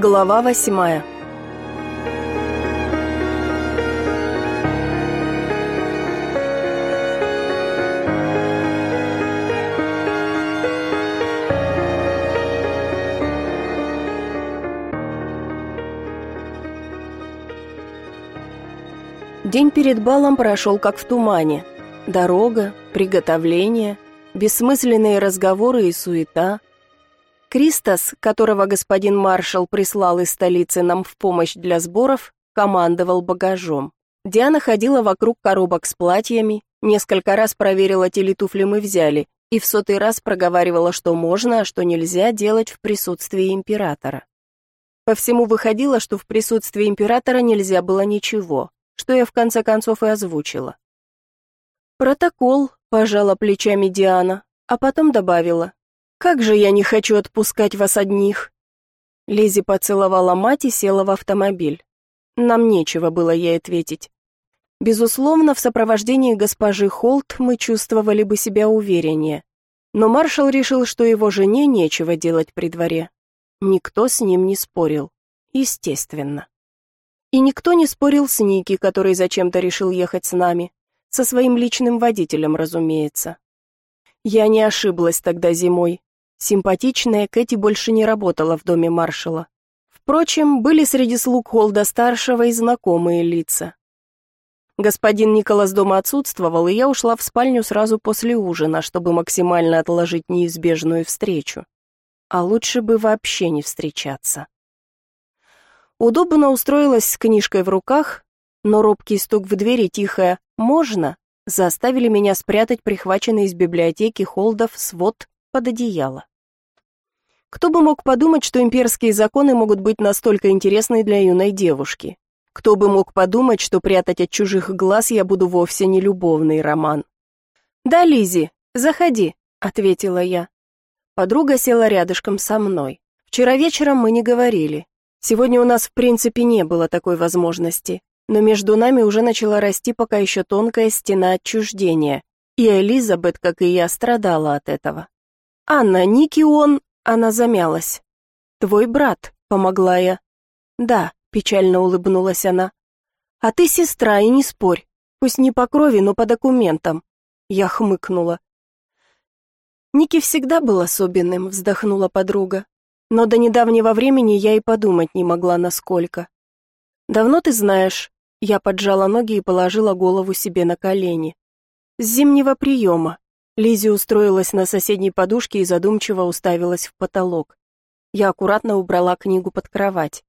Глава восьмая День перед балом прошел как в тумане. Дорога, приготовление, бессмысленные разговоры и суета. Кристос, которого господин маршал прислал из столицы нам в помощь для сборов, командовал багажом. Диана ходила вокруг коробок с платьями, несколько раз проверила, те ли туфли мы взяли, и в сотый раз проговаривала, что можно, а что нельзя делать в присутствии императора. По всему выходило, что в присутствии императора нельзя было ничего что я в конце концов и озвучила. «Протокол», — пожала плечами Диана, а потом добавила. «Как же я не хочу отпускать вас одних!» Лизи поцеловала мать и села в автомобиль. Нам нечего было ей ответить. Безусловно, в сопровождении госпожи Холт мы чувствовали бы себя увереннее. Но маршал решил, что его жене нечего делать при дворе. Никто с ним не спорил. Естественно. И никто не спорил с Ники, который зачем-то решил ехать с нами. Со своим личным водителем, разумеется. Я не ошиблась тогда зимой. Симпатичная Кэти больше не работала в доме маршала. Впрочем, были среди слуг Холда-старшего и знакомые лица. Господин Николас дома отсутствовал, и я ушла в спальню сразу после ужина, чтобы максимально отложить неизбежную встречу. А лучше бы вообще не встречаться. Удобно устроилась с книжкой в руках, но робкий стук в двери тихое «можно» заставили меня спрятать прихваченный из библиотеки Холдов свод под одеяло. Кто бы мог подумать, что имперские законы могут быть настолько интересны для юной девушки? Кто бы мог подумать, что прятать от чужих глаз я буду вовсе не любовный роман? «Да, Лизи, заходи», — ответила я. Подруга села рядышком со мной. Вчера вечером мы не говорили. Сегодня у нас в принципе не было такой возможности, но между нами уже начала расти пока еще тонкая стена отчуждения, и Элизабет, как и я, страдала от этого. «Анна, Ники он...» — она замялась. «Твой брат», — помогла я. «Да», — печально улыбнулась она. «А ты сестра, и не спорь. Пусть не по крови, но по документам». Я хмыкнула. «Ники всегда был особенным», — вздохнула подруга. Но до недавнего времени я и подумать не могла, насколько. «Давно ты знаешь?» Я поджала ноги и положила голову себе на колени. «С зимнего приема». Лизи устроилась на соседней подушке и задумчиво уставилась в потолок. Я аккуратно убрала книгу под кровать.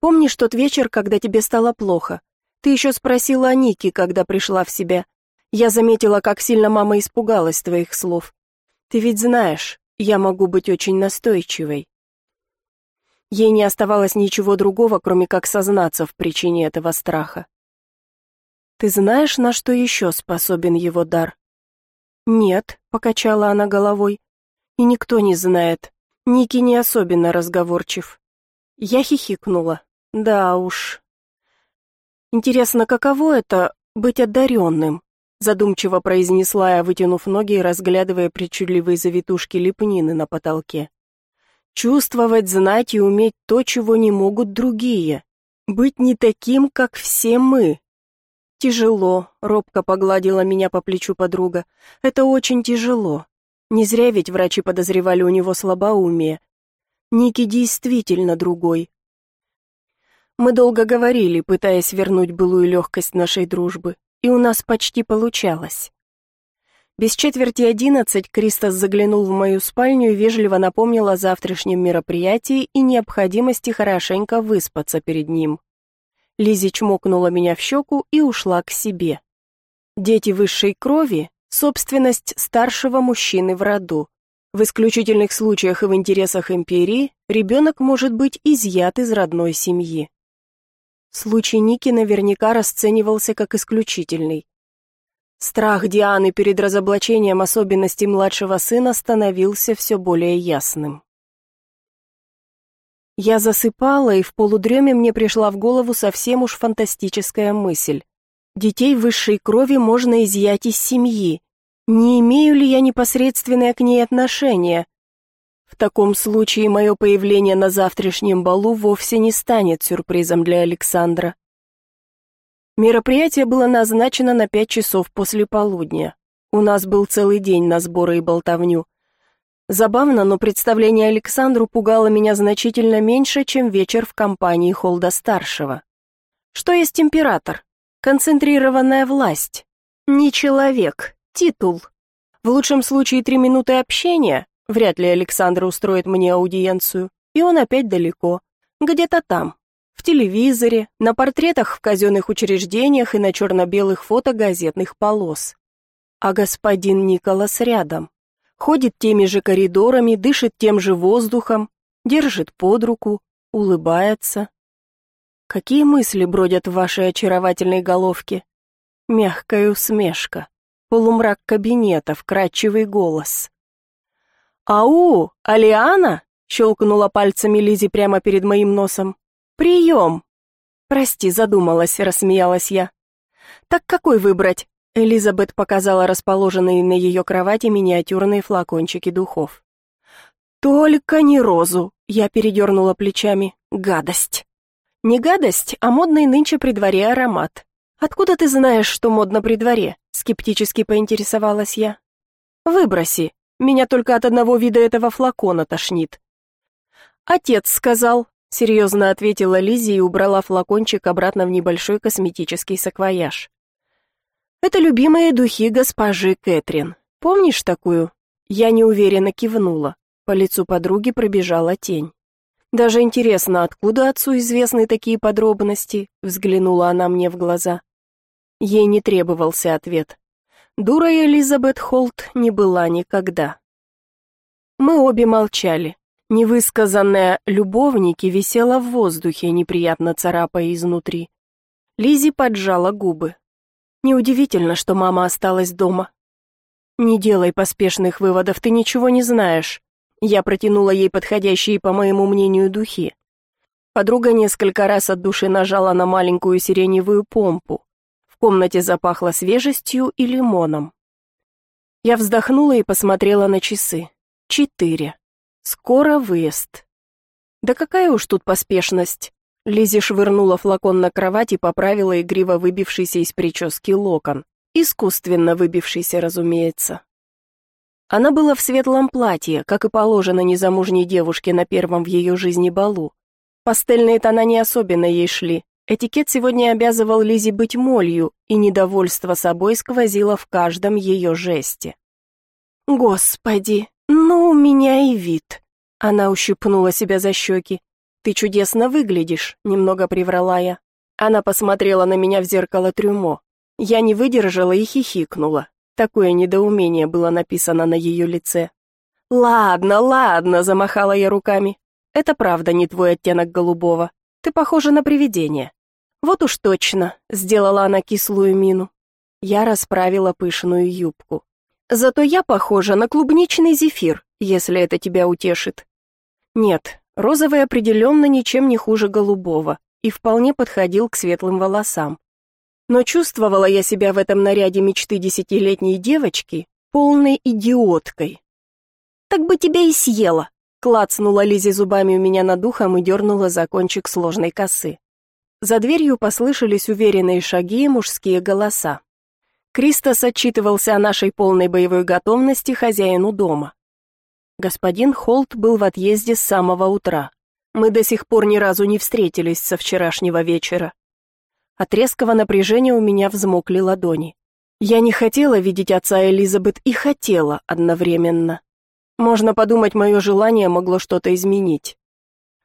«Помнишь тот вечер, когда тебе стало плохо? Ты еще спросила о Нике, когда пришла в себя. Я заметила, как сильно мама испугалась твоих слов. Ты ведь знаешь, я могу быть очень настойчивой. Ей не оставалось ничего другого, кроме как сознаться в причине этого страха. «Ты знаешь, на что еще способен его дар?» «Нет», — покачала она головой. «И никто не знает. Ники не особенно разговорчив». Я хихикнула. «Да уж». «Интересно, каково это — быть одаренным?» Задумчиво произнесла я, вытянув ноги и разглядывая причудливые завитушки лепнины на потолке. Чувствовать, знать и уметь то, чего не могут другие. Быть не таким, как все мы. Тяжело, робко погладила меня по плечу подруга. Это очень тяжело. Не зря ведь врачи подозревали у него слабоумие. Ники действительно другой. Мы долго говорили, пытаясь вернуть былую легкость нашей дружбы, и у нас почти получалось. Без четверти одиннадцать Кристос заглянул в мою спальню и вежливо напомнил о завтрашнем мероприятии и необходимости хорошенько выспаться перед ним. Лизи чмокнула меня в щеку и ушла к себе. Дети высшей крови — собственность старшего мужчины в роду. В исключительных случаях и в интересах империи ребенок может быть изъят из родной семьи. Случай Ники наверняка расценивался как исключительный. Страх Дианы перед разоблачением особенностей младшего сына становился все более ясным. Я засыпала, и в полудреме мне пришла в голову совсем уж фантастическая мысль. Детей высшей крови можно изъять из семьи. Не имею ли я непосредственное к ней отношение? В таком случае мое появление на завтрашнем балу вовсе не станет сюрпризом для Александра. Мероприятие было назначено на пять часов после полудня. У нас был целый день на сборы и болтовню. Забавно, но представление Александру пугало меня значительно меньше, чем вечер в компании Холда-старшего. Что есть император? Концентрированная власть. Не человек, титул. В лучшем случае три минуты общения, вряд ли Александр устроит мне аудиенцию, и он опять далеко, где-то там, в телевизоре, на портретах в казенных учреждениях и на черно-белых фото газетных полос. А господин Николас рядом. Ходит теми же коридорами, дышит тем же воздухом, держит под руку, улыбается. Какие мысли бродят в вашей очаровательной головке? Мягкая усмешка, полумрак кабинета, вкрадчивый голос. «Ау, Алиана!» — щелкнула пальцами Лизи прямо перед моим носом. «Прием!» «Прости, задумалась», — рассмеялась я. «Так какой выбрать? Элизабет показала расположенные на ее кровати миниатюрные флакончики духов. «Только не розу!» — я передернула плечами. «Гадость!» «Не гадость, а модный нынче при дворе аромат. Откуда ты знаешь, что модно при дворе?» — скептически поинтересовалась я. «Выброси. Меня только от одного вида этого флакона тошнит». «Отец сказал», — серьезно ответила Лиззи и убрала флакончик обратно в небольшой косметический саквояж. Это любимые духи госпожи Кэтрин. Помнишь такую? Я неуверенно кивнула. По лицу подруги пробежала тень. Даже интересно, откуда отцу известны такие подробности, взглянула она мне в глаза. Ей не требовался ответ. Дура Элизабет Холт не была никогда. Мы обе молчали. Невысказанная «любовники» висела в воздухе, неприятно царапая изнутри. Лизи поджала губы. Неудивительно, что мама осталась дома. Не делай поспешных выводов, ты ничего не знаешь. Я протянула ей подходящие, по моему мнению, духи. Подруга несколько раз от души нажала на маленькую сиреневую помпу. В комнате запахло свежестью и лимоном. Я вздохнула и посмотрела на часы. Четыре. Скоро выезд. Да какая уж тут поспешность. Лизи швырнула флакон на кровать и поправила игриво выбившийся из прически локон. Искусственно выбившийся, разумеется. Она была в светлом платье, как и положено незамужней девушке на первом в ее жизни балу. Пастельные тона не особенно ей шли. Этикет сегодня обязывал Лизи быть молью, и недовольство собой сквозило в каждом ее жесте. «Господи, ну у меня и вид!» Она ущипнула себя за щеки. «Ты чудесно выглядишь», — немного приврала я. Она посмотрела на меня в зеркало трюмо. Я не выдержала и хихикнула. Такое недоумение было написано на ее лице. «Ладно, ладно», — замахала я руками. «Это правда не твой оттенок голубого. Ты похожа на привидение». «Вот уж точно», — сделала она кислую мину. Я расправила пышную юбку. «Зато я похожа на клубничный зефир, если это тебя утешит». «Нет, Розовый определенно ничем не хуже голубого и вполне подходил к светлым волосам. Но чувствовала я себя в этом наряде мечты десятилетней девочки полной идиоткой. «Так бы тебя и съела!» Клацнула Лизи зубами у меня над ухом и дернула за кончик сложной косы. За дверью послышались уверенные шаги и мужские голоса. Кристос отчитывался о нашей полной боевой готовности хозяину дома. Господин Холт был в отъезде с самого утра. Мы до сих пор ни разу не встретились со вчерашнего вечера. От резкого напряжения у меня взмокли ладони. Я не хотела видеть отца Элизабет и хотела одновременно. Можно подумать, мое желание могло что-то изменить.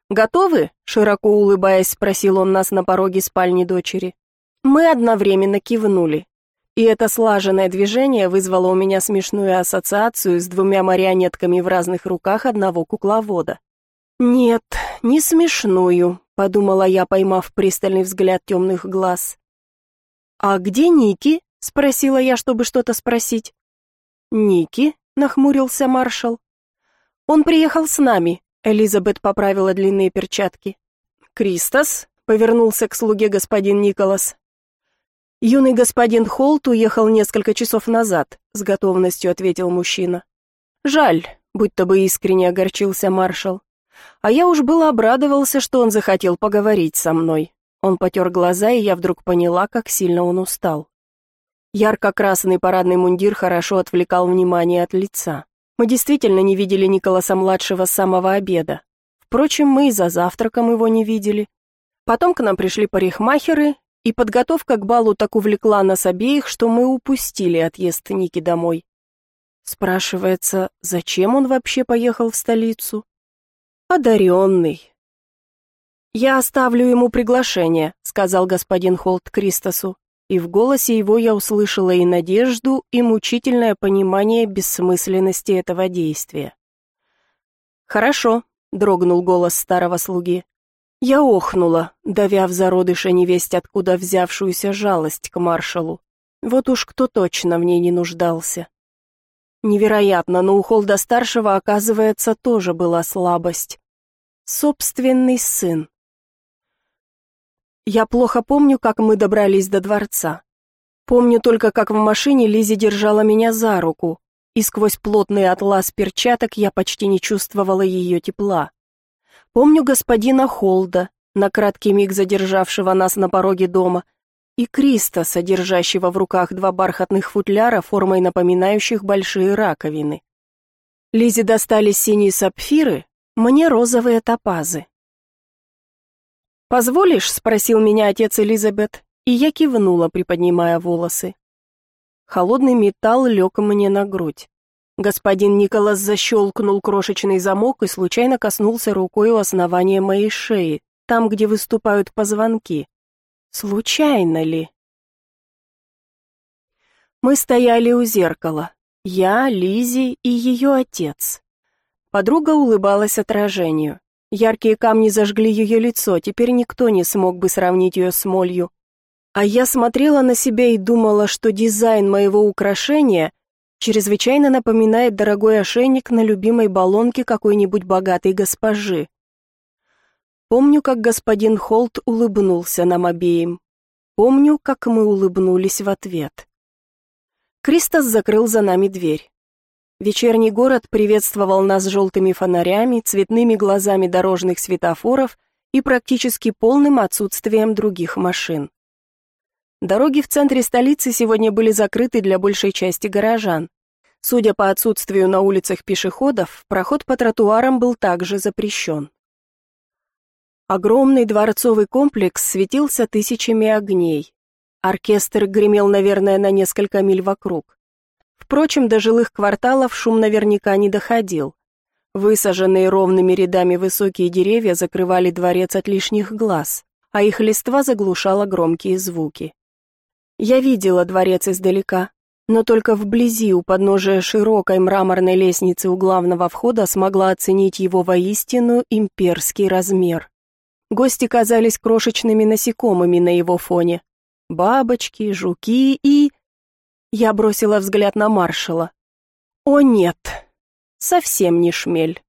«Готовы?» — широко улыбаясь, спросил он нас на пороге спальни дочери. Мы одновременно кивнули. И это слаженное движение вызвало у меня смешную ассоциацию с двумя марионетками в разных руках одного кукловода. «Нет, не смешную», — подумала я, поймав пристальный взгляд темных глаз. «А где Ники?» — спросила я, чтобы что-то спросить. «Ники?» — нахмурился маршал. «Он приехал с нами», — Элизабет поправила длинные перчатки. «Кристос?» — повернулся к слуге господин Николас. «Юный господин Холт уехал несколько часов назад», — с готовностью ответил мужчина. «Жаль, будто бы искренне огорчился маршал. А я уж было обрадовался, что он захотел поговорить со мной. Он потер глаза, и я вдруг поняла, как сильно он устал. Ярко-красный парадный мундир хорошо отвлекал внимание от лица. Мы действительно не видели Николаса-младшего с самого обеда. Впрочем, мы и за завтраком его не видели. Потом к нам пришли парикмахеры, и подготовка к балу так увлекла нас обеих, что мы упустили отъезд Ники домой. Спрашивается, зачем он вообще поехал в столицу? Одаренный. «Я оставлю ему приглашение», — сказал господин Холт Кристосу, и в голосе его я услышала и надежду, и мучительное понимание бессмысленности этого действия. «Хорошо», — дрогнул голос старого слуги. Я охнула, давя в зародыше невесть откуда взявшуюся жалость к маршалу. Вот уж кто точно в ней не нуждался. Невероятно, но у Холда-старшего, оказывается, тоже была слабость. Собственный сын. Я плохо помню, как мы добрались до дворца. Помню только, как в машине Лизи держала меня за руку, и сквозь плотный атлас перчаток я почти не чувствовала ее тепла. Помню господина Холда, на краткий миг задержавшего нас на пороге дома, и Криста, содержащего в руках два бархатных футляра, формой напоминающих большие раковины. Лизе достались синие сапфиры, мне розовые топазы. «Позволишь?» — спросил меня отец Элизабет, и я кивнула, приподнимая волосы. Холодный металл лег мне на грудь. Господин Николас защелкнул крошечный замок и случайно коснулся рукой у основания моей шеи, там, где выступают позвонки. Случайно ли? Мы стояли у зеркала. Я, Лизи и ее отец. Подруга улыбалась отражению. Яркие камни зажгли ее лицо, теперь никто не смог бы сравнить ее с молью. А я смотрела на себя и думала, что дизайн моего украшения чрезвычайно напоминает дорогой ошейник на любимой баллонке какой-нибудь богатой госпожи. Помню, как господин Холт улыбнулся нам обеим. Помню, как мы улыбнулись в ответ. Кристос закрыл за нами дверь. Вечерний город приветствовал нас желтыми фонарями, цветными глазами дорожных светофоров и практически полным отсутствием других машин. Дороги в центре столицы сегодня были закрыты для большей части горожан. Судя по отсутствию на улицах пешеходов, проход по тротуарам был также запрещен. Огромный дворцовый комплекс светился тысячами огней. Оркестр гремел, наверное, на несколько миль вокруг. Впрочем, до жилых кварталов шум наверняка не доходил. Высаженные ровными рядами высокие деревья закрывали дворец от лишних глаз, а их листва заглушала громкие звуки. Я видела дворец издалека, но только вблизи у подножия широкой мраморной лестницы у главного входа смогла оценить его воистину имперский размер. Гости казались крошечными насекомыми на его фоне. Бабочки, жуки и... Я бросила взгляд на маршала. О нет, совсем не шмель.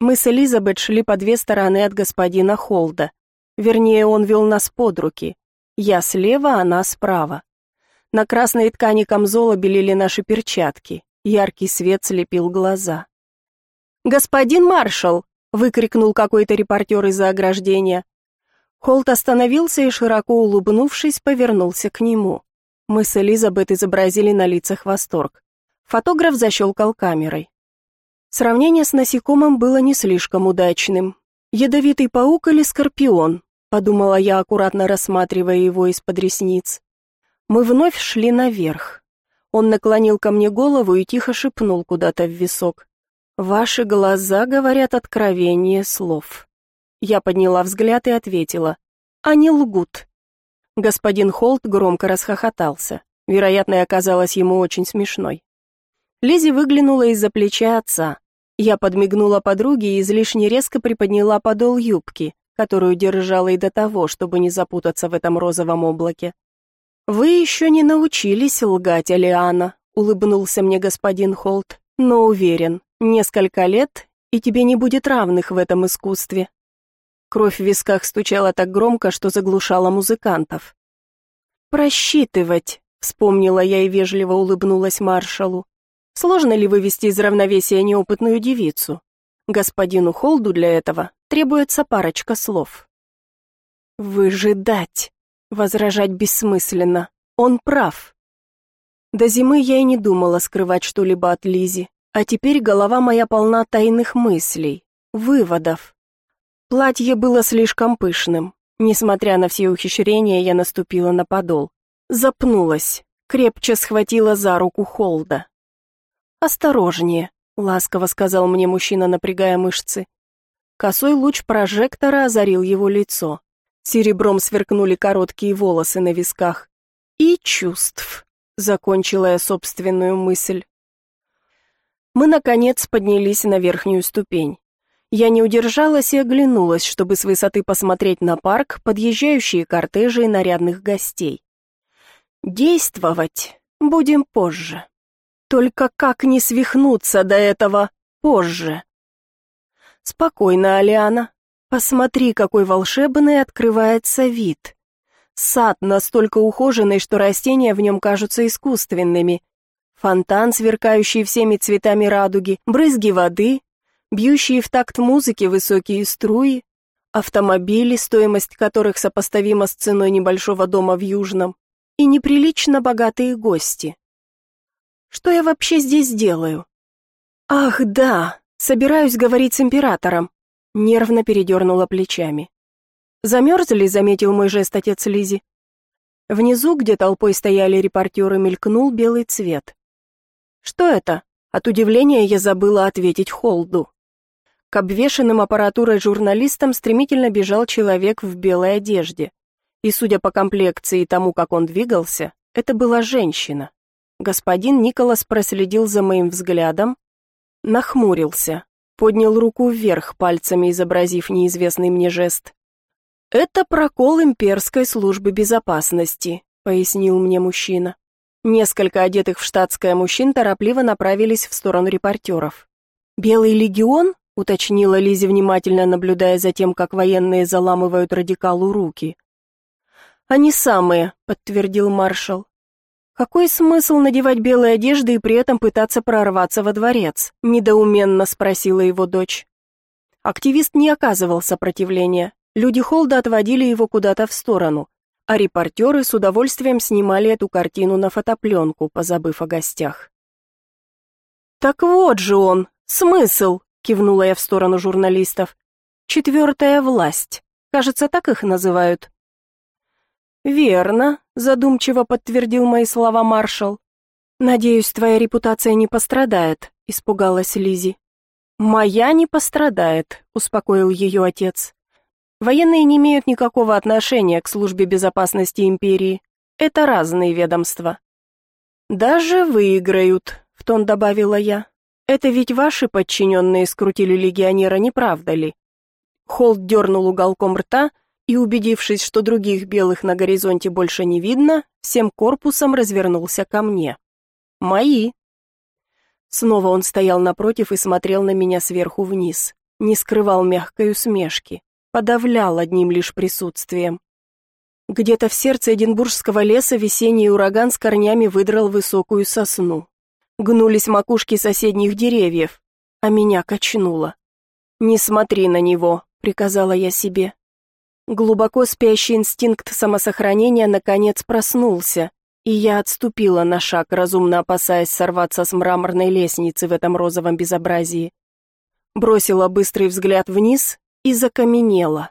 Мы с Элизабет шли по две стороны от господина Холда. Вернее, он вел нас под руки. Я слева, она справа. На красной ткани камзола белели наши перчатки. Яркий свет слепил глаза. «Господин маршал!» — выкрикнул какой-то репортер из-за ограждения. Холт остановился и, широко улыбнувшись, повернулся к нему. Мы с Элизабет изобразили на лицах восторг. Фотограф защелкал камерой. Сравнение с насекомым было не слишком удачным. Ядовитый паук или скорпион, подумала я, аккуратно рассматривая его из-под ресниц. Мы вновь шли наверх. Он наклонил ко мне голову и тихо шепнул куда-то в висок. «Ваши глаза говорят откровение слов». Я подняла взгляд и ответила. «Они лгут. Господин Холт громко расхохотался. Вероятно, оказалась ему очень смешной. Лизи выглянула из-за плеча отца. Я подмигнула подруге и излишне резко приподняла подол юбки, которую держала и до того, чтобы не запутаться в этом розовом облаке. «Вы еще не научились лгать, Алиана», — улыбнулся мне господин Холт, «но уверен, несколько лет, и тебе не будет равных в этом искусстве. Кровь в висках стучала так громко, что заглушала музыкантов. «Просчитывать», — вспомнила я и вежливо улыбнулась маршалу. Сложно ли вывести из равновесия неопытную девицу? Господину Холду для этого требуется парочка слов. «Выжидать!» Возражать бессмысленно. Он прав. До зимы я и не думала скрывать что-либо от Лизи, а теперь голова моя полна тайных мыслей, выводов. Платье было слишком пышным. Несмотря на все ухищрения, я наступила на подол. Запнулась, крепче схватила за руку Холда. «Осторожнее», — ласково сказал мне мужчина, напрягая мышцы. Косой луч прожектора озарил его лицо. Серебром сверкнули короткие волосы на висках. «И чувств», — закончила я собственную мысль. Мы, наконец, поднялись на верхнюю ступень. Я не удержалась и оглянулась, чтобы с высоты посмотреть на парк, подъезжающие кортежи и нарядных гостей. Действовать будем позже. Только как не свихнуться до этого позже? Спокойно, Алиана. Посмотри, какой волшебный открывается вид. Сад настолько ухоженный, что растения в нем кажутся искусственными. Фонтан, сверкающий всеми цветами радуги, брызги воды, бьющие в такт музыки высокие струи, автомобили, стоимость которых сопоставима с ценой небольшого дома в Южном, и неприлично богатые гости. Что я вообще здесь делаю? Ах, да, собираюсь говорить с императором. Нервно передернула плечами. Замерзли, заметил мой жест отец Лизи. Внизу, где толпой стояли репортеры, мелькнул белый цвет. Что это? От удивления я забыла ответить Холду. К обвешанным аппаратурой журналистам стремительно бежал человек в белой одежде. И, судя по комплекции и тому, как он двигался, это была женщина. Господин Николас проследил за моим взглядом, нахмурился, поднял руку вверх, пальцами изобразив неизвестный мне жест. «Это прокол имперской службы безопасности», — пояснил мне мужчина. Несколько одетых в штатское мужчин торопливо направились в сторону репортеров. «Белый легион?» — уточнила Лизи, внимательно наблюдая за тем, как военные заламывают радикалу руки. «Они самые», — подтвердил маршал. «Какой смысл надевать белые одежды и при этом пытаться прорваться во дворец?» – недоуменно спросила его дочь. Активист не оказывал сопротивления. Люди Холда отводили его куда-то в сторону, а репортеры с удовольствием снимали эту картину на фотопленку, позабыв о гостях. «Так вот же он! Смысл!» – кивнула я в сторону журналистов. «Четвертая власть. Кажется, так их называют». «Верно», — задумчиво подтвердил мои слова маршал. «Надеюсь, твоя репутация не пострадает», — испугалась Лизи. «Моя не пострадает», — успокоил ее отец. «Военные не имеют никакого отношения к службе безопасности империи. Это разные ведомства». «Даже выиграют», — в тон добавила я. «Это ведь ваши подчиненные скрутили легионера, не правда ли?» Холд дернул уголком рта, и, убедившись, что других белых на горизонте больше не видно, всем корпусом развернулся ко мне. «Мои!» Снова он стоял напротив и смотрел на меня сверху вниз, не скрывал мягкой усмешки, подавлял одним лишь присутствием. Где-то в сердце Эдинбургского леса весенний ураган с корнями выдрал высокую сосну. Гнулись макушки соседних деревьев, а меня качнуло. «Не смотри на него», — приказала я себе. Глубоко спящий инстинкт самосохранения наконец проснулся, и я отступила на шаг, разумно опасаясь сорваться с мраморной лестницы в этом розовом безобразии. Бросила быстрый взгляд вниз и закаменела.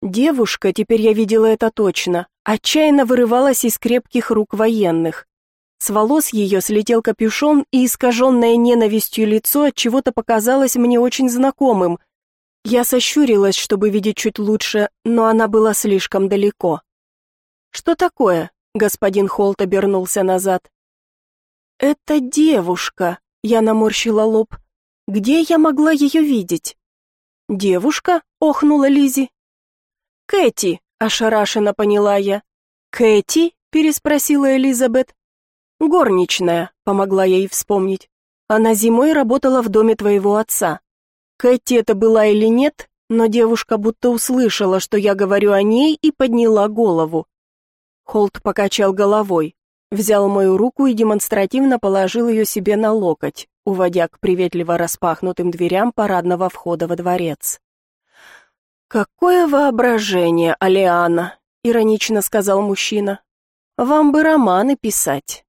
Девушка, теперь я видела это точно, отчаянно вырывалась из крепких рук военных. С волос ее слетел капюшон, и искаженное ненавистью лицо от чего-то показалось мне очень знакомым — я сощурилась, чтобы видеть чуть лучше, но она была слишком далеко. «Что такое?» — господин Холт обернулся назад. «Это девушка», — я наморщила лоб. «Где я могла ее видеть?» «Девушка?» — охнула Лизи. «Кэти», — ошарашенно поняла я. «Кэти?» — переспросила Элизабет. «Горничная», — помогла ей вспомнить. «Она зимой работала в доме твоего отца. Кэти это была или нет, но девушка будто услышала, что я говорю о ней, и подняла голову. Холт покачал головой. взял мою руку и демонстративно положил ее себе на локоть, уводя к приветливо распахнутым дверям парадного входа во дворец. «Какое воображение, Алиана!» — иронично сказал мужчина. «Вам бы романы писать».